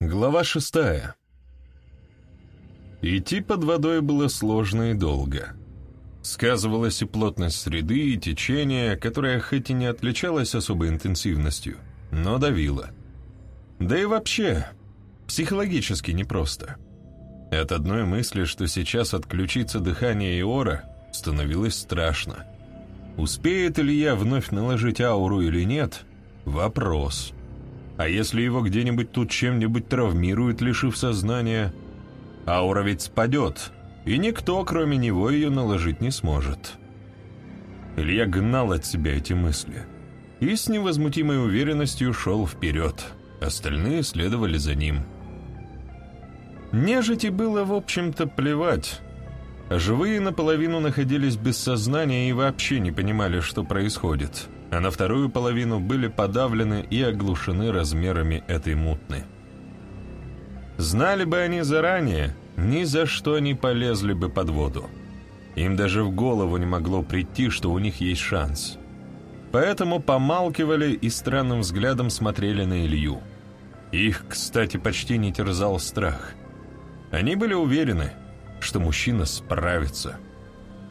Глава шестая. Идти под водой было сложно и долго. Сказывалась и плотность среды, и течение, которое хоть и не отличалось особой интенсивностью, но давило. Да и вообще, психологически непросто. От одной мысли, что сейчас отключится дыхание Иора, становилось страшно. Успеет Илья вновь наложить ауру или нет — вопрос. А если его где-нибудь тут чем-нибудь травмируют, лишив сознания? Аура ведь спадет, и никто, кроме него, ее наложить не сможет. Илья гнал от себя эти мысли и с невозмутимой уверенностью шел вперед. Остальные следовали за ним. Нежити было, в общем-то, плевать. Живые наполовину находились без сознания и вообще не понимали, что происходит а на вторую половину были подавлены и оглушены размерами этой мутны. Знали бы они заранее, ни за что не полезли бы под воду. Им даже в голову не могло прийти, что у них есть шанс. Поэтому помалкивали и странным взглядом смотрели на Илью. Их, кстати, почти не терзал страх. Они были уверены, что мужчина справится.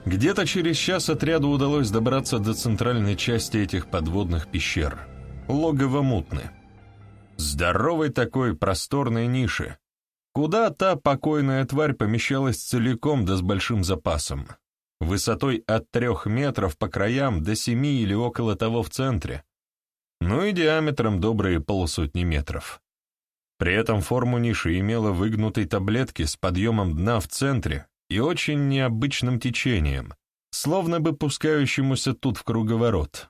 Где-то через час отряду удалось добраться до центральной части этих подводных пещер. Логово Мутны. Здоровой такой просторной ниши, куда та покойная тварь помещалась целиком да с большим запасом. Высотой от трех метров по краям до семи или около того в центре. Ну и диаметром добрые полусотни метров. При этом форму ниши имела выгнутой таблетки с подъемом дна в центре и очень необычным течением, словно бы пускающемуся тут в круговорот.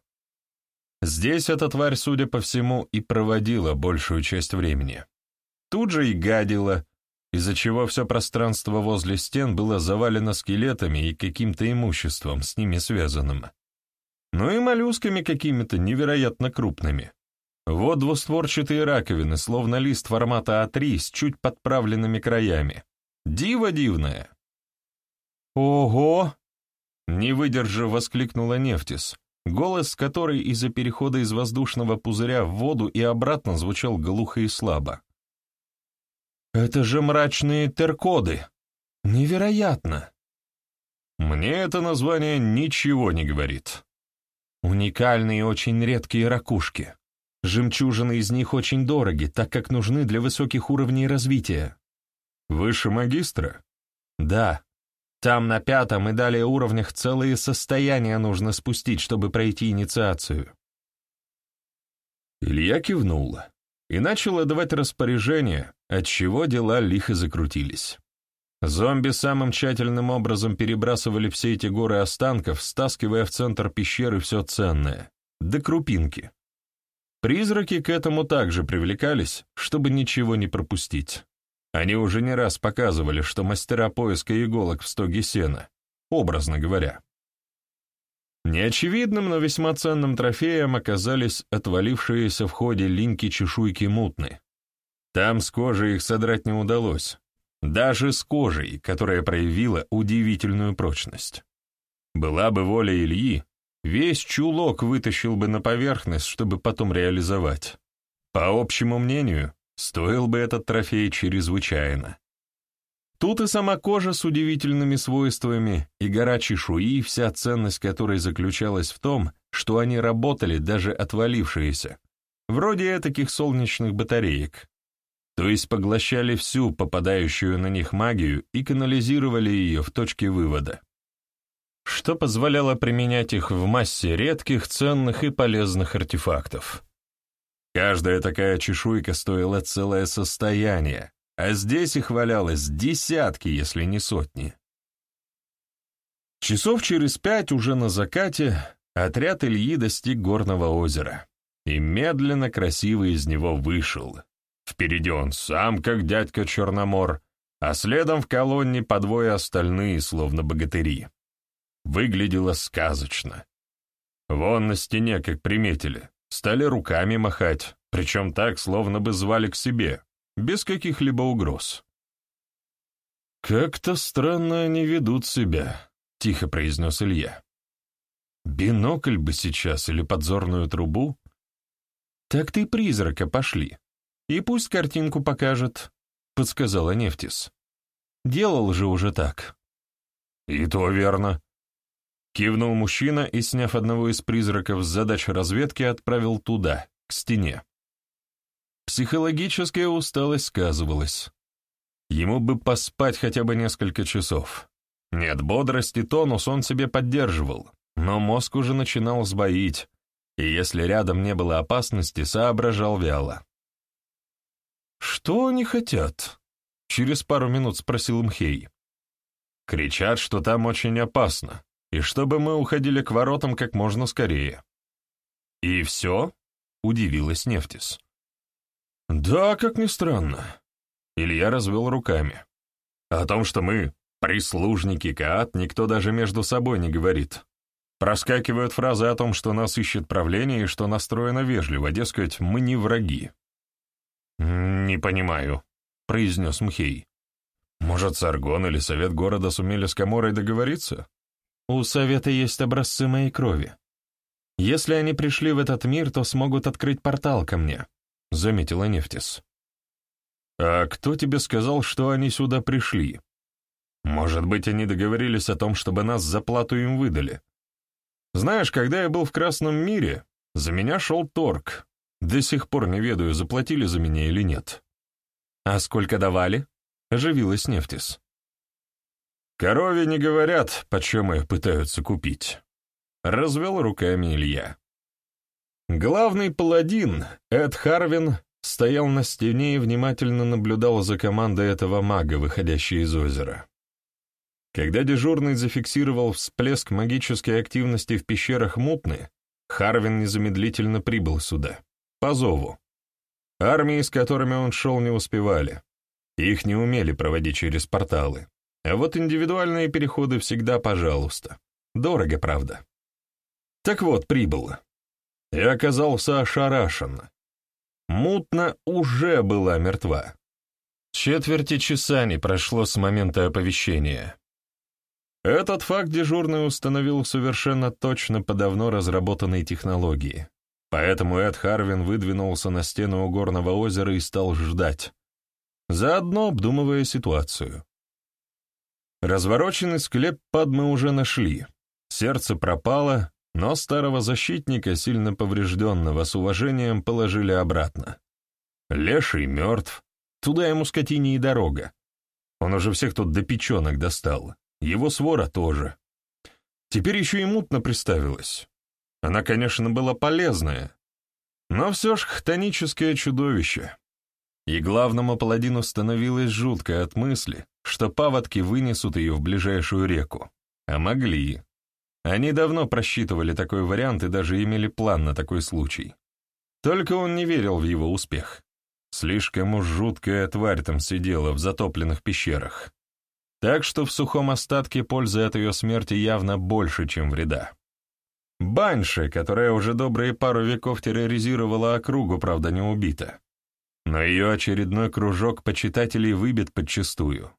Здесь эта тварь, судя по всему, и проводила большую часть времени. Тут же и гадила, из-за чего все пространство возле стен было завалено скелетами и каким-то имуществом с ними связанным. Ну и моллюсками какими-то невероятно крупными. Вот двустворчатые раковины, словно лист формата А3 с чуть подправленными краями. Диво дивное. «Ого!» — не выдержав, воскликнула Нефтис, голос которой из-за перехода из воздушного пузыря в воду и обратно звучал глухо и слабо. «Это же мрачные теркоды! Невероятно!» Мне это название ничего не говорит. Уникальные и очень редкие ракушки. Жемчужины из них очень дороги, так как нужны для высоких уровней развития. Выше магистра? Да, там на пятом и далее уровнях целые состояния нужно спустить, чтобы пройти инициацию. Илья кивнул и начал отдавать распоряжения, отчего дела лихо закрутились. Зомби самым тщательным образом перебрасывали все эти горы останков, стаскивая в центр пещеры все ценное, до крупинки. Призраки к этому также привлекались, чтобы ничего не пропустить. Они уже не раз показывали, что мастера поиска иголок в стоге сена, образно говоря. Неочевидным, но весьма ценным трофеем оказались отвалившиеся в ходе линьки чешуйки мутны. Там с кожи их содрать не удалось, даже с кожей, которая проявила удивительную прочность. Была бы воля Ильи, весь чулок вытащил бы на поверхность, чтобы потом реализовать. По общему мнению, Стоил бы этот трофей чрезвычайно. Тут и сама кожа с удивительными свойствами, и гора чешуи, вся ценность которой заключалась в том, что они работали, даже отвалившиеся, вроде таких солнечных батареек, то есть поглощали всю попадающую на них магию и канализировали ее в точке вывода, что позволяло применять их в массе редких, ценных и полезных артефактов. Каждая такая чешуйка стоила целое состояние, а здесь их валялось десятки, если не сотни. Часов через пять уже на закате отряд Ильи достиг горного озера и медленно красиво из него вышел. Впереди он сам, как дядька Черномор, а следом в колонне по двое остальные, словно богатыри. Выглядело сказочно. Вон на стене, как приметили, стали руками махать, причем так, словно бы звали к себе, без каких-либо угроз. «Как-то странно они ведут себя», — тихо произнес Илья. «Бинокль бы сейчас или подзорную трубу?» «Так ты призрака пошли. И пусть картинку покажет», — подсказала Нефтис. «Делал же уже так». «И то верно», Кивнул мужчина и, сняв одного из призраков с задач разведки, отправил туда, к стене. Психологическая усталость сказывалась. Ему бы поспать хотя бы несколько часов. Нет, бодрость и тонус он себе поддерживал, но мозг уже начинал сбоить, и если рядом не было опасности, соображал вяло. «Что они хотят?» — через пару минут спросил Мхей. «Кричат, что там очень опасно, и чтобы мы уходили к воротам как можно скорее». «И все?» — удивилась Нефтис. «Да, как ни странно». Илья развел руками. «О том, что мы прислужники Каат, никто даже между собой не говорит. Проскакивают фразы о том, что нас ищет правление и что настроено вежливо, дескать, мы не враги». «Не понимаю», — произнес Мхей. «Может, Саргон или Совет города сумели с Каморой договориться?» У Совета есть образцы моей крови. Если они пришли в этот мир, то смогут открыть портал ко мне», — заметила Нефтис. «А кто тебе сказал, что они сюда пришли? Может быть, они договорились о том, чтобы нас за плату им выдали? Знаешь, когда я был в Красном мире, за меня шел торг. До сих пор не ведаю, заплатили за меня или нет». «А сколько давали?» — оживилась Нефтис. Корове не говорят, почем их пытаются купить. Развел руками Илья. Главный паладин, Эд Харвин, стоял на стене и внимательно наблюдал за командой этого мага, выходящей из озера. Когда дежурный зафиксировал всплеск магической активности в пещерах Мутны, Харвин незамедлительно прибыл сюда, по зову. Армии, с которыми он шел, не успевали. Их не умели проводить через порталы. А вот индивидуальные переходы всегда пожалуйста. Дорого, правда. Так вот, прибыл. И оказался ошарашен. Мутно уже была мертва. Четверти часа не прошло с момента оповещения. Этот факт дежурный установил совершенно точно по давно разработанной технологии. Поэтому Эд Харвин выдвинулся на стену у горного озера и стал ждать, заодно обдумывая ситуацию. Развороченный склеп Падмы уже нашли. Сердце пропало, но старого защитника, сильно поврежденного, с уважением положили обратно. Леший мертв, туда ему скотине и дорога. Он уже всех тут до печенок достал, его свора тоже. Теперь еще и мутно представилась. Она, конечно, была полезная, но все ж хтоническое чудовище. И главному паладину становилось жутко от мысли, что паводки вынесут ее в ближайшую реку. А могли. Они давно просчитывали такой вариант и даже имели план на такой случай. Только он не верил в его успех. Слишком уж жуткая тварь там сидела в затопленных пещерах. Так что в сухом остатке пользы от ее смерти явно больше, чем вреда. Банши, которая уже добрые пару веков терроризировала округу, правда, не убита. Но ее очередной кружок почитателей выбит подчистую.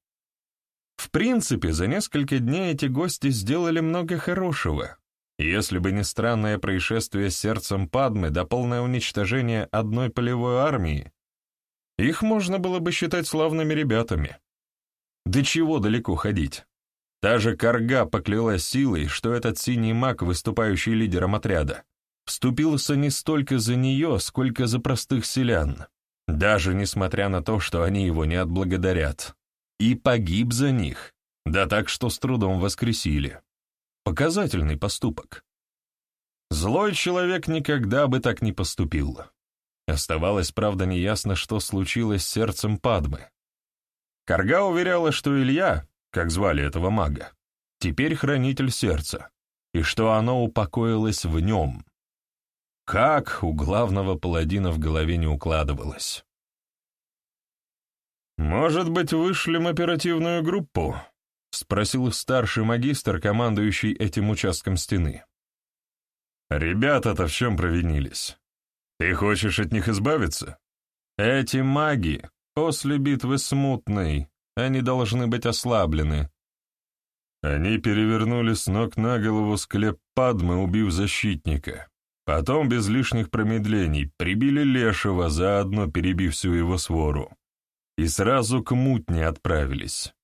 В принципе, за несколько дней эти гости сделали много хорошего. Если бы не странное происшествие с сердцем Падмы до полное уничтожение одной полевой армии, их можно было бы считать славными ребятами. До чего далеко ходить? Та же Карга поклялась силой, что этот синий маг, выступающий лидером отряда, вступился не столько за нее, сколько за простых селян, даже несмотря на то, что они его не отблагодарят. И погиб за них, да так, что с трудом воскресили. Показательный поступок. Злой человек никогда бы так не поступил. Оставалось, правда, неясно, что случилось с сердцем Падмы. Карга уверяла, что Илья, как звали этого мага, теперь хранитель сердца, и что оно упокоилось в нем. Как у главного паладина в голове не укладывалось. «Может быть, вышлем оперативную группу?» — спросил старший магистр, командующий этим участком стены. «Ребята-то в чем провинились? Ты хочешь от них избавиться? Эти маги после битвы смутной, они должны быть ослаблены». Они перевернули с ног на голову склеп Падмы, убив защитника. Потом, без лишних промедлений, прибили Лешего, заодно перебив всю его свору. И сразу к мутне отправились.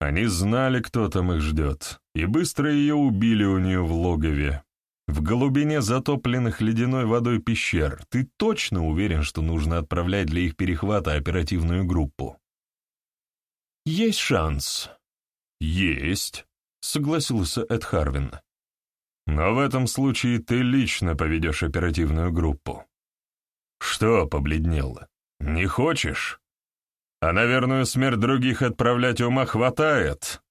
Они знали, кто там их ждет, и быстро ее убили у нее в логове. В глубине затопленных ледяной водой пещер ты точно уверен, что нужно отправлять для их перехвата оперативную группу? Есть шанс. Есть, согласился Эд Харвин. Но в этом случае ты лично поведешь оперативную группу. Что побледнел? Не хочешь? А на верную смерть других отправлять ума хватает,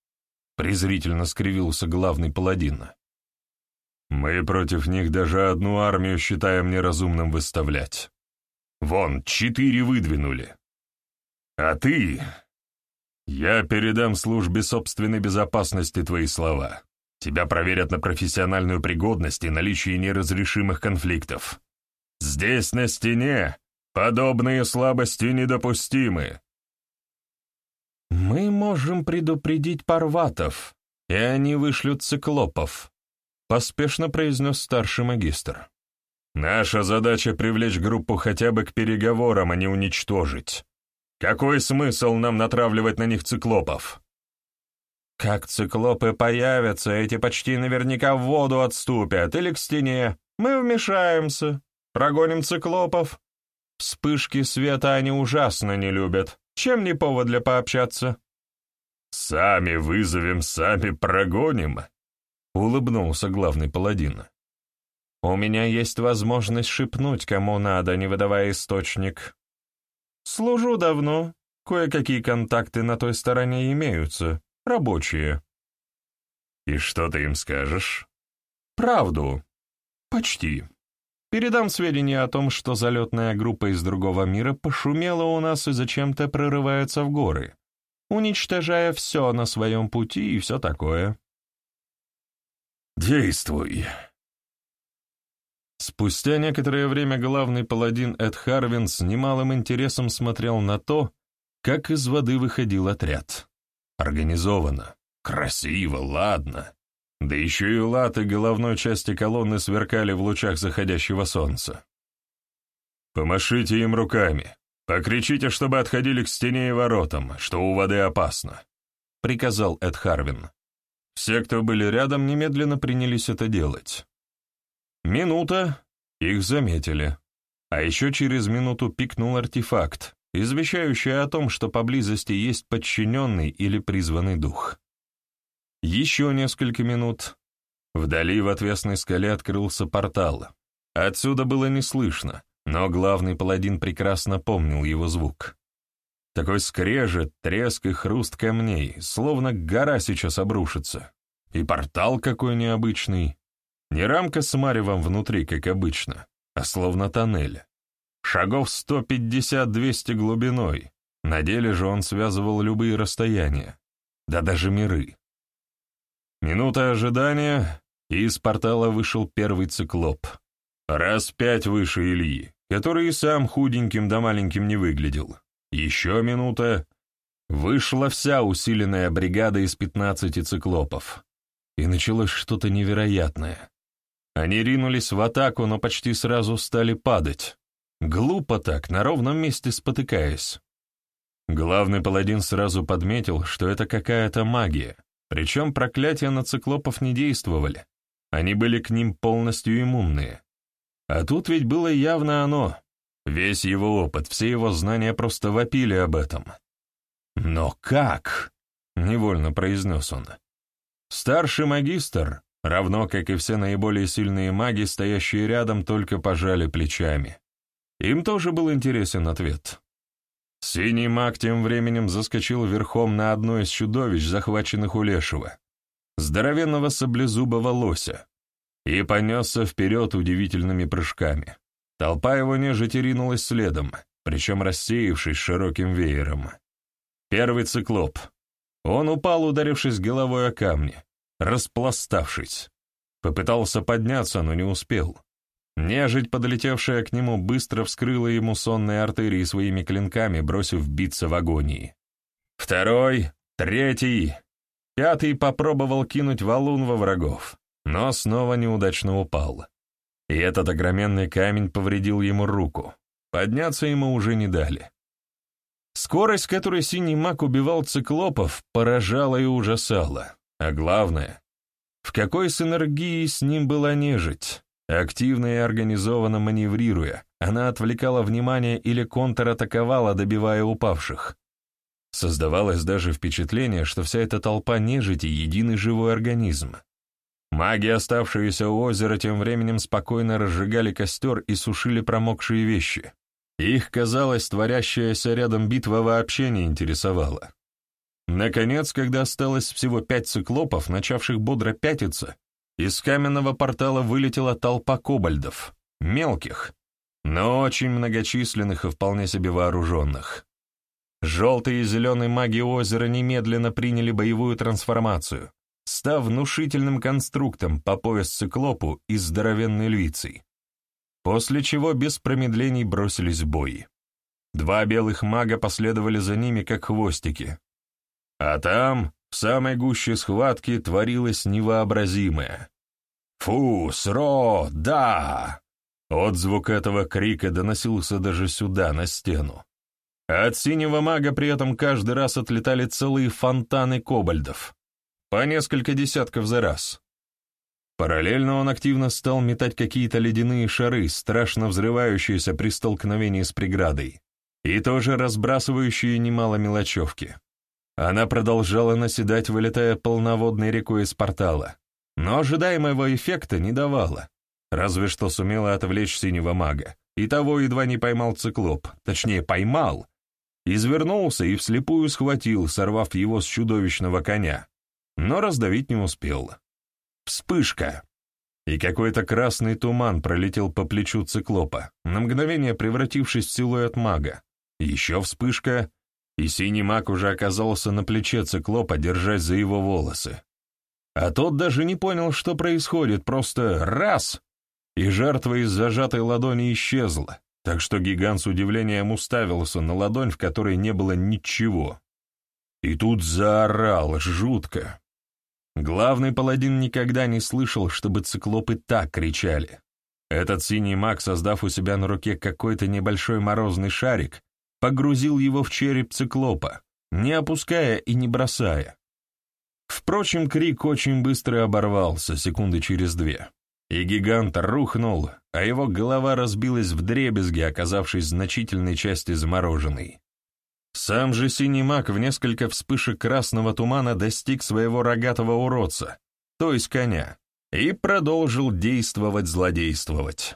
презрительно скривился главный паладин. Мы против них даже одну армию считаем неразумным выставлять. Вон, четыре выдвинули. А ты... Я передам службе собственной безопасности твои слова. Тебя проверят на профессиональную пригодность и наличие неразрешимых конфликтов. Здесь, на стене, подобные слабости недопустимы. Мы можем предупредить парватов, и они вышлют циклопов, поспешно произнес старший магистр. Наша задача — привлечь группу хотя бы к переговорам, а не уничтожить. Какой смысл нам натравливать на них циклопов? Как циклопы появятся, эти почти наверняка в воду отступят или к стене. Мы вмешаемся, прогоним циклопов. Вспышки света они ужасно не любят. Чем не повод для пообщаться? «Сами вызовем, сами прогоним», — улыбнулся главный паладин. «У меня есть возможность шепнуть, кому надо, не выдавая источник. Служу давно, кое-какие контакты на той стороне имеются. Рабочие. И что ты им скажешь? Правду. Почти. Передам сведения о том, что залетная группа из другого мира пошумела у нас и зачем-то прорывается в горы, уничтожая все на своем пути и все такое. Действуй. Спустя некоторое время главный паладин Эд Харвин с немалым интересом смотрел на то, как из воды выходил отряд. Организованно, красиво, ладно. Да еще и латы головной части колонны сверкали в лучах заходящего солнца. «Помашите им руками. Покричите, чтобы отходили к стене и воротам, что у воды опасно», — приказал Эд Харвин. Все, кто были рядом, немедленно принялись это делать. Минута, их заметили. А еще через минуту пикнул артефакт, извещающая о том, что поблизости есть подчиненный или призванный дух. Еще несколько минут. Вдали в отвесной скале открылся портал. Отсюда было не слышно, но главный паладин прекрасно помнил его звук. Такой скрежет, треск и хруст камней, словно гора сейчас обрушится. И портал какой необычный. Не рамка с маревом внутри, как обычно, а словно тоннель. Шагов 150-200 глубиной. На деле же он связывал любые расстояния, да даже миры. Минута ожидания, и из портала вышел первый циклоп. Раз пять выше Ильи, который и сам худеньким да маленьким не выглядел. Еще минута. Вышла вся усиленная бригада из 15 циклопов. И началось что-то невероятное. Они ринулись в атаку, но почти сразу стали падать. Глупо так, на ровном месте спотыкаясь. Главный паладин сразу подметил, что это какая-то магия, причем проклятия на циклопов не действовали, они были к ним полностью иммунные. А тут ведь было явно оно. Весь его опыт, все его знания просто вопили об этом. «Но как?» — невольно произнес он. Старший магистр, равно как и все наиболее сильные маги, стоящие рядом, только пожали плечами. Им тоже был интересен ответ. Синий маг тем временем заскочил верхом на одно из чудовищ, захваченных у Лешего, здоровенного саблезубого лося, и понесся вперед удивительными прыжками. Толпа его нежити ринулась следом, причем рассеявшись широким веером. Первый циклоп. Он упал, ударившись головой о камни, распластавшись. Попытался подняться, но не успел. Нежить, подлетевшая к нему, быстро вскрыла ему сонные артерии своими клинками, бросив биться в агонии. Второй, третий, пятый попробовал кинуть валун во врагов, но снова неудачно упал. И этот огроменный камень повредил ему руку. Подняться ему уже не дали. Скорость, которой синий маг убивал циклопов, поражала и ужасала. А главное, в какой синергии с ним была нежить. Активно и организованно маневрируя, она отвлекала внимание или контратаковала, добивая упавших. Создавалось даже впечатление, что вся эта толпа нежити — единый живой организм. Маги, оставшиеся у озера, тем временем спокойно разжигали костер и сушили промокшие вещи. Их, казалось, творящаяся рядом битва вообще не интересовала. Наконец, когда осталось всего пять циклопов, начавших бодро пятиться, из каменного портала вылетела толпа кобальдов, мелких, но очень многочисленных и вполне себе вооруженных. Желтые и зеленые маги озера немедленно приняли боевую трансформацию, став внушительным конструктом по пояс циклопу и здоровенной львицей. После чего без промедлений бросились в бой. Два белых мага последовали за ними, как хвостики. А там, в самой гуще схватки, творилось невообразимое. «Фу, сро, да!» Отзвук этого крика доносился даже сюда, на стену. От синего мага при этом каждый раз отлетали целые фонтаны кобальдов. По несколько десятков за раз. Параллельно он активно стал метать какие-то ледяные шары, страшно взрывающиеся при столкновении с преградой, и тоже разбрасывающие немало мелочевки. Она продолжала наседать, вылетая полноводной рекой из портала, но ожидаемого эффекта не давала, разве что сумела отвлечь синего мага, и того едва не поймал циклоп, точнее поймал, извернулся и вслепую схватил, сорвав его с чудовищного коня, но раздавить не успел. Вспышка! И какой-то красный туман пролетел по плечу циклопа, на мгновение превратившись в силуэт мага. Еще вспышка, и синий маг уже оказался на плече циклопа, держась за его волосы. А тот даже не понял, что происходит, просто раз — и жертва из зажатой ладони исчезла, так что гигант с удивлением уставился на ладонь, в которой не было ничего. И тут заорал жутко. Главный паладин никогда не слышал, чтобы циклопы так кричали. Этот синий маг, создав у себя на руке какой-то небольшой морозный шарик, погрузил его в череп циклопа, не опуская и не бросая. Впрочем, крик очень быстро оборвался, секунды через две и гигант рухнул, а его голова разбилась в дребезги, оказавшись значительной части замороженной. Сам же синий маг в несколько вспышек красного тумана достиг своего рогатого уродца, то есть коня, и продолжил действовать-злодействовать.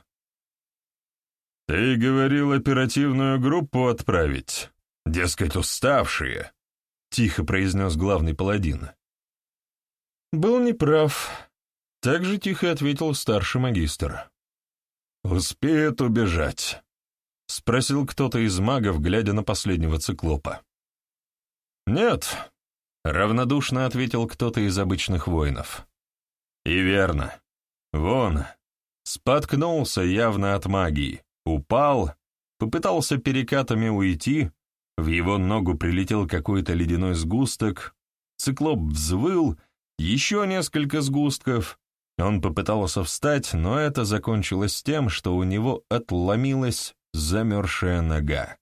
«Ты говорил оперативную группу отправить, дескать, уставшие», — тихо произнес главный паладин. «Был неправ», так же тихо ответил старший магистр. «Успеет убежать?» — спросил кто-то из магов, глядя на последнего циклопа. «Нет», — равнодушно ответил кто-то из обычных воинов. «И верно. Вон, споткнулся явно от магии, упал, попытался перекатами уйти, в его ногу прилетел какой-то ледяной сгусток, циклоп взвыл, еще несколько сгустков, он попытался встать, но это закончилось тем, что у него отломилась замерзшая нога.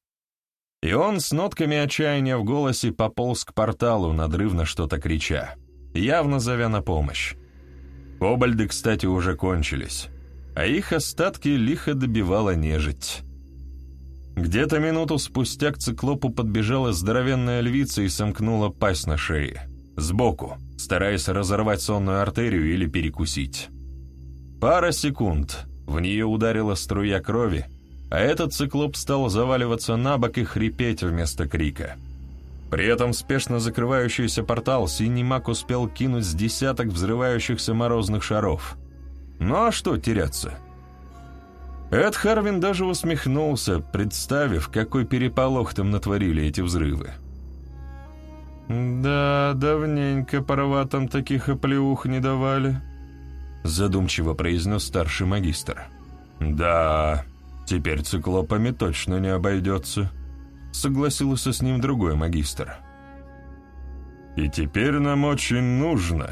И он с нотками отчаяния в голосе пополз к порталу, надрывно что-то крича, явно зовя на помощь. Кобальды, кстати, уже кончились, а их остатки лихо добивала нежить. Где-то минуту спустя к циклопу подбежала здоровенная львица и сомкнула пасть на шее. Сбоку стараясь разорвать сонную артерию или перекусить. Пара секунд, в нее ударила струя крови, а этот циклоп стал заваливаться на бок и хрипеть вместо крика. При этом спешно закрывающийся портал синий маг успел кинуть с десяток взрывающихся морозных шаров. Ну а что теряться? Эд Харвин даже усмехнулся, представив, какой переполох там натворили эти взрывы. «Да, давненько пароватам таких оплеух не давали», — задумчиво произнес старший магистр. «Да, теперь циклопами точно не обойдется», — согласился с ним другой магистр. «И теперь нам очень нужно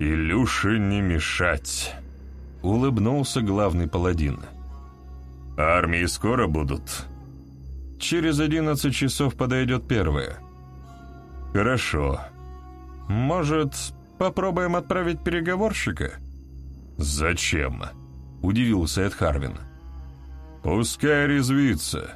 Илюше не мешать». Улыбнулся главный паладин. «Армии скоро будут?» «Через одиннадцать часов подойдет первая». «Хорошо. Может, попробуем отправить переговорщика?» «Зачем?» — удивился Эд Харвин. «Пускай резвится.